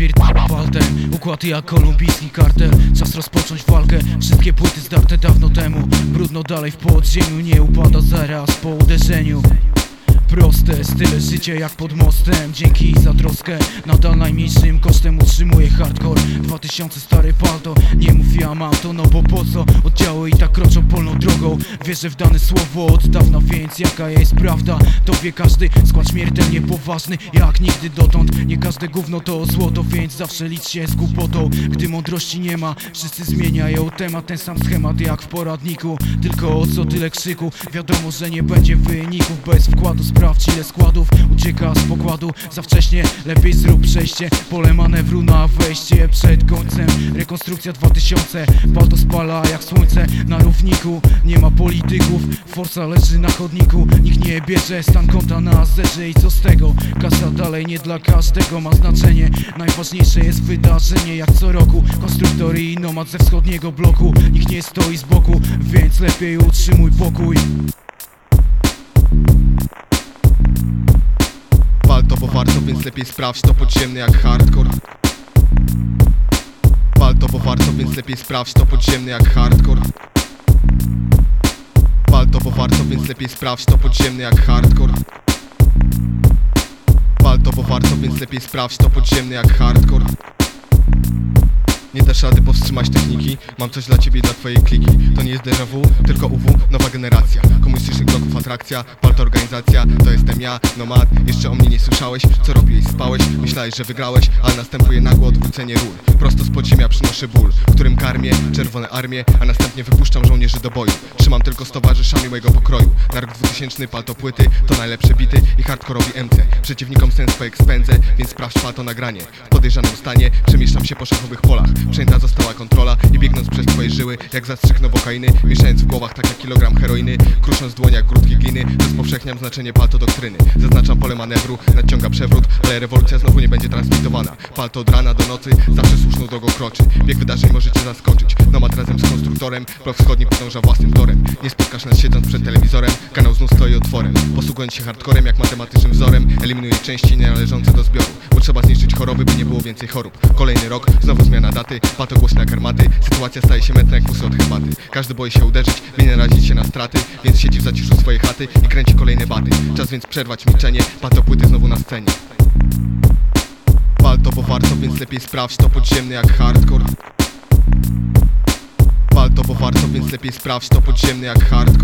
Napierdala baltę, układ jak kolumbijski kartel. Czas rozpocząć walkę, wszystkie płyty zdarte dawno temu. Brudno dalej w podziemiu, nie upada zaraz po uderzeniu. Proste style życia jak pod mostem. Dzięki za troskę. Nadal najmniejszym kosztem utrzymuję hardcore. 2000 stary palto. Nie mów ja mam to no bo po co? Oddziały i tak kroczą polną drogą. Wierzę w dane słowo od dawna Więc jaka jest prawda? To wie każdy. Skład śmiertelnie poważny Jak nigdy dotąd. Nie każde gówno to złoto Więc zawsze licz się z głupotą. Gdy mądrości nie ma Wszyscy zmieniają temat. Ten sam schemat jak w poradniku. Tylko o co tyle krzyku? Wiadomo, że nie będzie wyników Bez wkładu sprawdź ile składów Ucieka z pokładu. Za wcześnie Lepiej zrób przejście. Pole manewru na wejście Przed końcem. Rekonstrukcja 2000 Palto spala jak słońce. Na równiku Nie ma polityków. Forza leży na chodniku. Nikt nie bierze stan konta na zerze I co z tego? Kasa dalej nie dla każdego ma znaczenie. Najważniejsze jest wydarzenie jak co roku. Konstruktor i nomad ze wschodniego bloku. Nikt nie stoi z boku Więc lepiej utrzymuj pokój więc lepiej sprawdź to podziemny jak hardcore. Pal to bo warto, więc lepiej sprawdź to podziemny jak hardcore. Pal to bo warto, więc lepiej sprawdź to podziemny jak hardcore. Pal to bo warto, więc lepiej sprawdź to podziemny jak hardcore. Nie dasz rady powstrzymać techniki Mam coś dla ciebie dla twojej kliki. To nie jest déjà vu, tylko UW, nowa generacja. Komunistycznych bloków atrakcja, palta organizacja To jestem ja, nomad, jeszcze o mnie nie słyszałeś Co robiłeś, spałeś, myślałeś, że wygrałeś Ale następuje nagłe odwrócenie ról. Prosto z podziemia przynoszę ból którym karmię czerwone armie A następnie wypuszczam żołnierzy do boju. Trzymam tylko z towarzyszami mojego pokroju. Na rok 2000 palto płyty To najlepsze bity i hardkorowi MC Przeciwnikom sens po ekspędze Więc sprawdź palto nagranie. W podejrzanym stanie przemieszczam się po szachowych polach. Przejęta została kontrola i biegnąc przez twoje żyły Jak zastrzyk nowokainy Mieszając w głowach tak jak kilogram heroiny Krusząc w dłoniach grudki gliny Rozpowszechniam znaczenie palto doktryny. Zaznaczam pole manewru, nadciąga przewrót Ale rewolucja znowu nie będzie transmitowana. Palto od rana do nocy zawsze słuszną drogą kroczy. Bieg wydarzeń możecie zaskoczyć Nomad razem z konstruktorem. Blok wschodni podąża własnym torem. Nie spotkasz nas siedząc przed telewizorem. Kanał znów stoi otworem. Posługując się hardcorem jak matematycznym wzorem Eliminuję części nienależące do zbioru. Bo trzeba zniszczyć choroby, by nie było więcej chorób. Kolejny rok, znowu zmiana daty. Pato głośne jak armaty Sytuacja staje się mętna jak fusy od herbaty. Każdy boi się uderzyć, by nie narazić się na straty Więc siedzi w zaciszu swojej chaty i kręci kolejne baty. Czas więc przerwać milczenie. Pato płyty znowu na scenie. Pal to bo warto, więc lepiej sprawdź to podziemny jak hardcore warto, więc lepiej sprawdź to podziemny jak hardcore